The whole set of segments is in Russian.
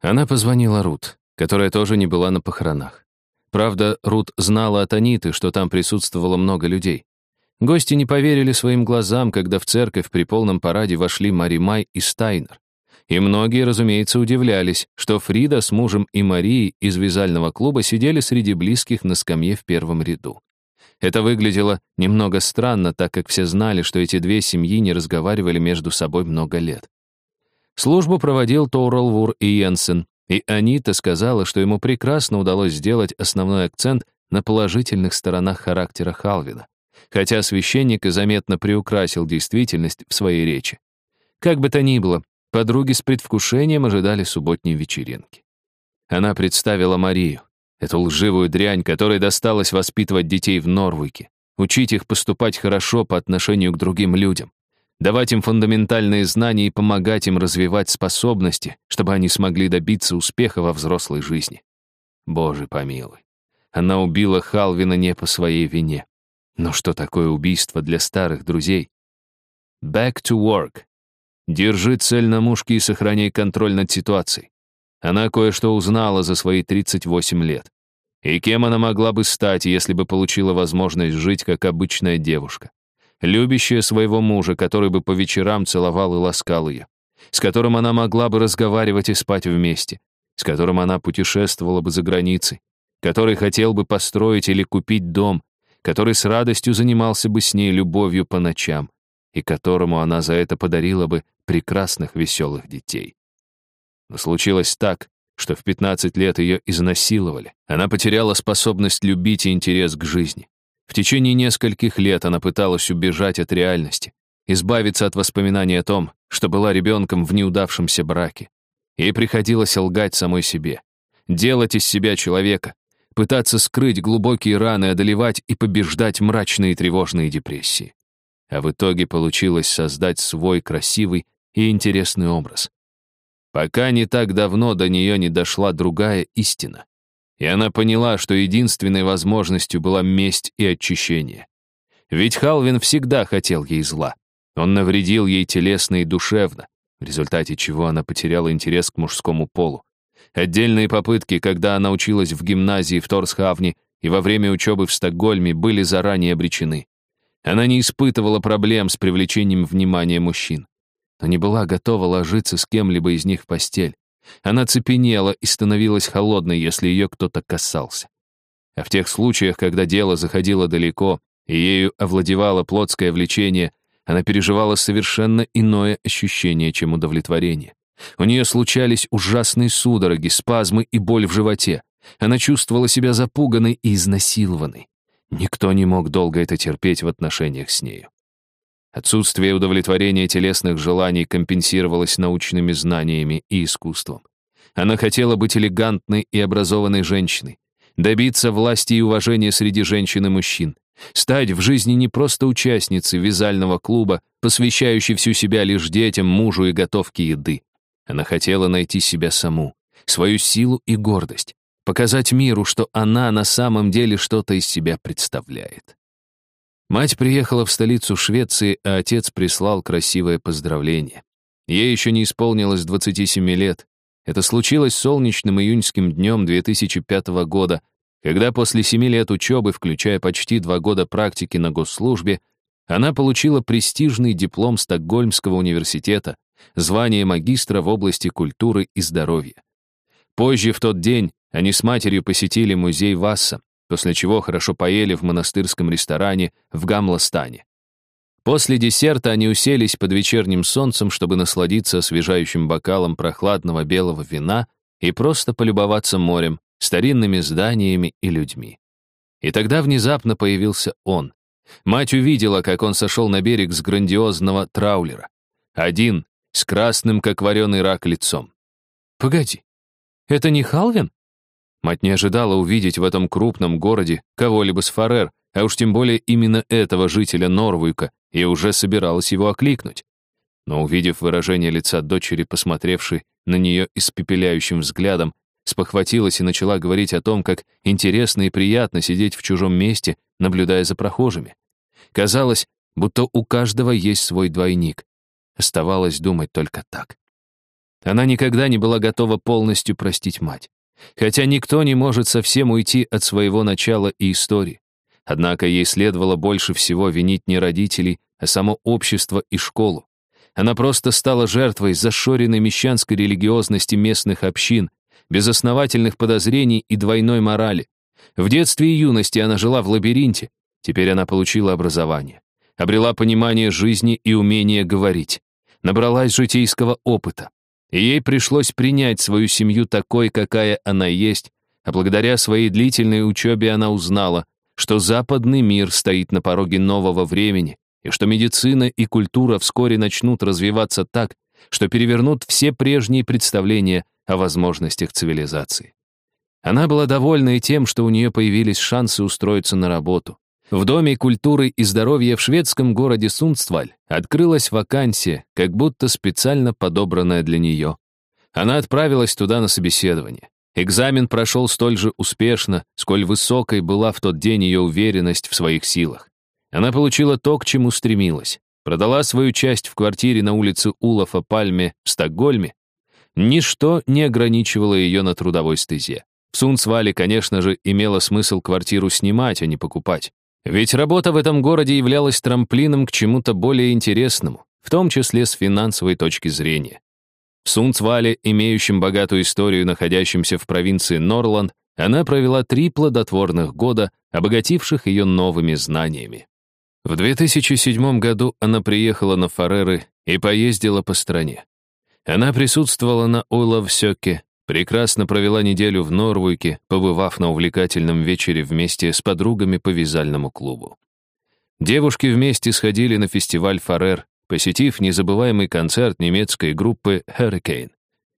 Она позвонила Рут, которая тоже не была на похоронах. Правда, Рут знала от Аниты, что там присутствовало много людей. Гости не поверили своим глазам, когда в церковь при полном параде вошли Мари Май и Стайнер. И многие, разумеется, удивлялись, что Фрида с мужем и Марией из вязального клуба сидели среди близких на скамье в первом ряду. Это выглядело немного странно, так как все знали, что эти две семьи не разговаривали между собой много лет. Службу проводил Тоуралвур и Йенсен, и Анита сказала, что ему прекрасно удалось сделать основной акцент на положительных сторонах характера Халвина хотя священник и заметно приукрасил действительность в своей речи. Как бы то ни было, подруги с предвкушением ожидали субботней вечеринки. Она представила Марию, эту лживую дрянь, которой досталось воспитывать детей в Норвуке, учить их поступать хорошо по отношению к другим людям, давать им фундаментальные знания и помогать им развивать способности, чтобы они смогли добиться успеха во взрослой жизни. Боже помилуй. Она убила Халвина не по своей вине. Но что такое убийство для старых друзей? Back to work. Держи цель на мушке и сохраняй контроль над ситуацией. Она кое-что узнала за свои 38 лет. И кем она могла бы стать, если бы получила возможность жить как обычная девушка? Любящая своего мужа, который бы по вечерам целовал и ласкал ее. С которым она могла бы разговаривать и спать вместе. С которым она путешествовала бы за границей. Который хотел бы построить или купить дом, который с радостью занимался бы с ней любовью по ночам и которому она за это подарила бы прекрасных веселых детей. Но случилось так, что в 15 лет ее изнасиловали. Она потеряла способность любить и интерес к жизни. В течение нескольких лет она пыталась убежать от реальности, избавиться от воспоминаний о том, что была ребенком в неудавшемся браке. Ей приходилось лгать самой себе, делать из себя человека, пытаться скрыть глубокие раны, одолевать и побеждать мрачные тревожные депрессии. А в итоге получилось создать свой красивый и интересный образ. Пока не так давно до нее не дошла другая истина. И она поняла, что единственной возможностью была месть и очищение. Ведь Халвин всегда хотел ей зла. Он навредил ей телесно и душевно, в результате чего она потеряла интерес к мужскому полу. Отдельные попытки, когда она училась в гимназии в Торсхавне и во время учебы в Стокгольме, были заранее обречены. Она не испытывала проблем с привлечением внимания мужчин, но не была готова ложиться с кем-либо из них в постель. Она цепенела и становилась холодной, если ее кто-то касался. А в тех случаях, когда дело заходило далеко, и ею овладевало плотское влечение, она переживала совершенно иное ощущение, чем удовлетворение. У нее случались ужасные судороги, спазмы и боль в животе. Она чувствовала себя запуганной и изнасилованной. Никто не мог долго это терпеть в отношениях с нею. Отсутствие удовлетворения телесных желаний компенсировалось научными знаниями и искусством. Она хотела быть элегантной и образованной женщиной, добиться власти и уважения среди женщин и мужчин, стать в жизни не просто участницей вязального клуба, посвящающей всю себя лишь детям, мужу и готовке еды. Она хотела найти себя саму, свою силу и гордость, показать миру, что она на самом деле что-то из себя представляет. Мать приехала в столицу Швеции, а отец прислал красивое поздравление. Ей еще не исполнилось 27 лет. Это случилось солнечным июньским днем 2005 года, когда после семи лет учебы, включая почти два года практики на госслужбе, она получила престижный диплом Стокгольмского университета, звание магистра в области культуры и здоровья. Позже в тот день они с матерью посетили музей Васса, после чего хорошо поели в монастырском ресторане в Гамластане. После десерта они уселись под вечерним солнцем, чтобы насладиться освежающим бокалом прохладного белого вина и просто полюбоваться морем, старинными зданиями и людьми. И тогда внезапно появился он. Мать увидела, как он сошел на берег с грандиозного траулера. Один, с красным, как вареный рак, лицом. «Погоди, это не Халвин?» Мать не ожидала увидеть в этом крупном городе кого-либо с Фарер, а уж тем более именно этого жителя Норвуйка, и уже собиралась его окликнуть. Но увидев выражение лица дочери, посмотревшей на нее испепеляющим взглядом, спохватилась и начала говорить о том, как интересно и приятно сидеть в чужом месте, наблюдая за прохожими. Казалось, будто у каждого есть свой двойник. Оставалось думать только так. Она никогда не была готова полностью простить мать. Хотя никто не может совсем уйти от своего начала и истории. Однако ей следовало больше всего винить не родителей, а само общество и школу. Она просто стала жертвой зашоренной мещанской религиозности местных общин, безосновательных подозрений и двойной морали. В детстве и юности она жила в лабиринте, теперь она получила образование, обрела понимание жизни и умение говорить, набралась житейского опыта. И ей пришлось принять свою семью такой, какая она есть, а благодаря своей длительной учебе она узнала, что западный мир стоит на пороге нового времени, и что медицина и культура вскоре начнут развиваться так, что перевернут все прежние представления о возможностях цивилизации. Она была довольна и тем, что у нее появились шансы устроиться на работу. В Доме культуры и здоровья в шведском городе Сундстваль открылась вакансия, как будто специально подобранная для нее. Она отправилась туда на собеседование. Экзамен прошел столь же успешно, сколь высокой была в тот день ее уверенность в своих силах. Она получила то, к чему стремилась. Продала свою часть в квартире на улице Улафа Пальме в Стокгольме. Ничто не ограничивало ее на трудовой стезе. В Сунцвале, конечно же, имело смысл квартиру снимать, а не покупать. Ведь работа в этом городе являлась трамплином к чему-то более интересному, в том числе с финансовой точки зрения. В Сунцвале, имеющем богатую историю, находящемся в провинции Норланд, она провела три плодотворных года, обогативших ее новыми знаниями. В 2007 году она приехала на Фареры и поездила по стране. Она присутствовала на Ойловсёке, прекрасно провела неделю в Норвуйке, побывав на увлекательном вечере вместе с подругами по вязальному клубу. Девушки вместе сходили на фестиваль Фарер, посетив незабываемый концерт немецкой группы Hurricane,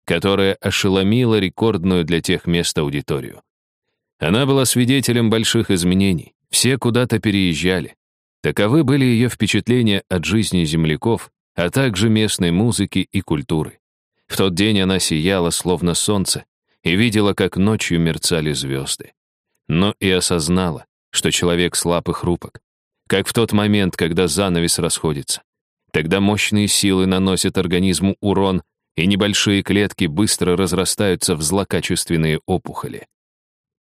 которая ошеломила рекордную для тех мест аудиторию. Она была свидетелем больших изменений, все куда-то переезжали, Таковы были ее впечатления от жизни земляков, а также местной музыки и культуры. В тот день она сияла, словно солнце, и видела, как ночью мерцали звезды. Но и осознала, что человек слаб и хрупок, как в тот момент, когда занавес расходится. Тогда мощные силы наносят организму урон, и небольшие клетки быстро разрастаются в злокачественные опухоли.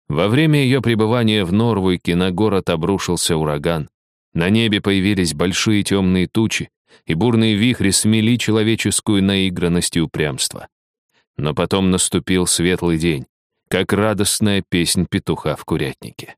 Во время ее пребывания в Норвуйке на город обрушился ураган, на небе появились большие темные тучи, и бурные вихри смели человеческую наигранность и упрямство. Но потом наступил светлый день, как радостная песнь петуха в курятнике.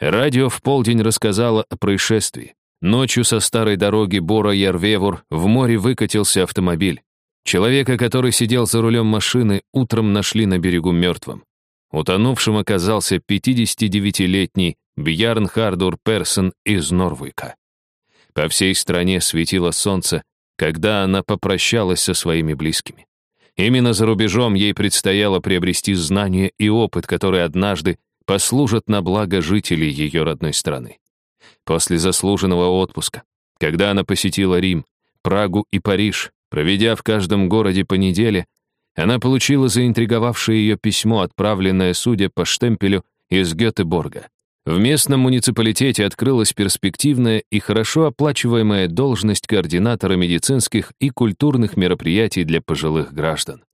Радио в полдень рассказало о происшествии. Ночью со старой дороги Бора-Ярвевур в море выкатился автомобиль. Человека, который сидел за рулем машины, утром нашли на берегу мертвым. Утонувшим оказался 59-летний Бьярн Хардур Персон из Норвика. По всей стране светило солнце, когда она попрощалась со своими близкими. Именно за рубежом ей предстояло приобрести знания и опыт, которые однажды послужат на благо жителей ее родной страны. После заслуженного отпуска, когда она посетила Рим, Прагу и Париж, проведя в каждом городе по неделе, она получила заинтриговавшее ее письмо, отправленное, судя по штемпелю, из Гетеборга. В местном муниципалитете открылась перспективная и хорошо оплачиваемая должность координатора медицинских и культурных мероприятий для пожилых граждан.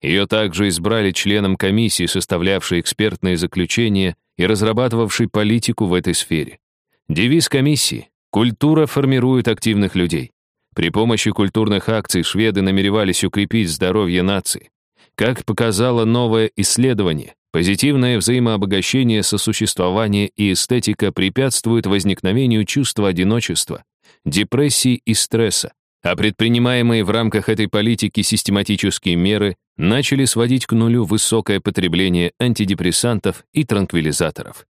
Ее также избрали членом комиссии, составлявшей экспертные заключения и разрабатывавшей политику в этой сфере. Девиз комиссии «Культура формирует активных людей». При помощи культурных акций шведы намеревались укрепить здоровье нации. Как показало новое исследование, Позитивное взаимообогащение, сосуществование и эстетика препятствуют возникновению чувства одиночества, депрессии и стресса, а предпринимаемые в рамках этой политики систематические меры начали сводить к нулю высокое потребление антидепрессантов и транквилизаторов.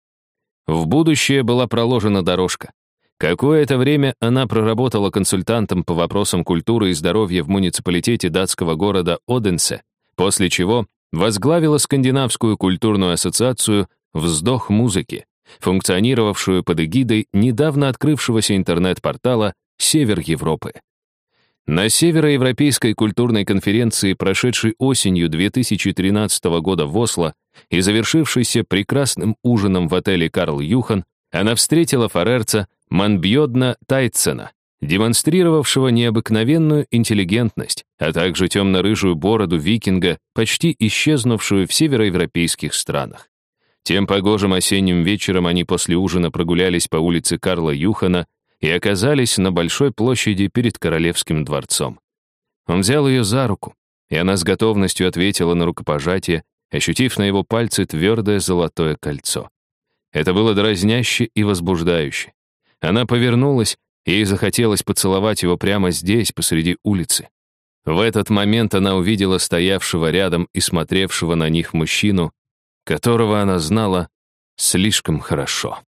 В будущее была проложена дорожка. Какое-то время она проработала консультантом по вопросам культуры и здоровья в муниципалитете датского города Оденсе, после чего возглавила Скандинавскую культурную ассоциацию «Вздох музыки», функционировавшую под эгидой недавно открывшегося интернет-портала «Север Европы». На Североевропейской культурной конференции, прошедшей осенью 2013 года в Осло и завершившейся прекрасным ужином в отеле «Карл Юхан», она встретила фарерца Манбьодна Тайцена, демонстрировавшего необыкновенную интеллигентность, а также темно-рыжую бороду викинга, почти исчезнувшую в североевропейских странах. Тем погожим осенним вечером они после ужина прогулялись по улице Карла Юхана и оказались на большой площади перед Королевским дворцом. Он взял ее за руку, и она с готовностью ответила на рукопожатие, ощутив на его пальце твердое золотое кольцо. Это было дразняще и возбуждающе. Она повернулась, ей захотелось поцеловать его прямо здесь, посреди улицы. В этот момент она увидела стоявшего рядом и смотревшего на них мужчину, которого она знала слишком хорошо.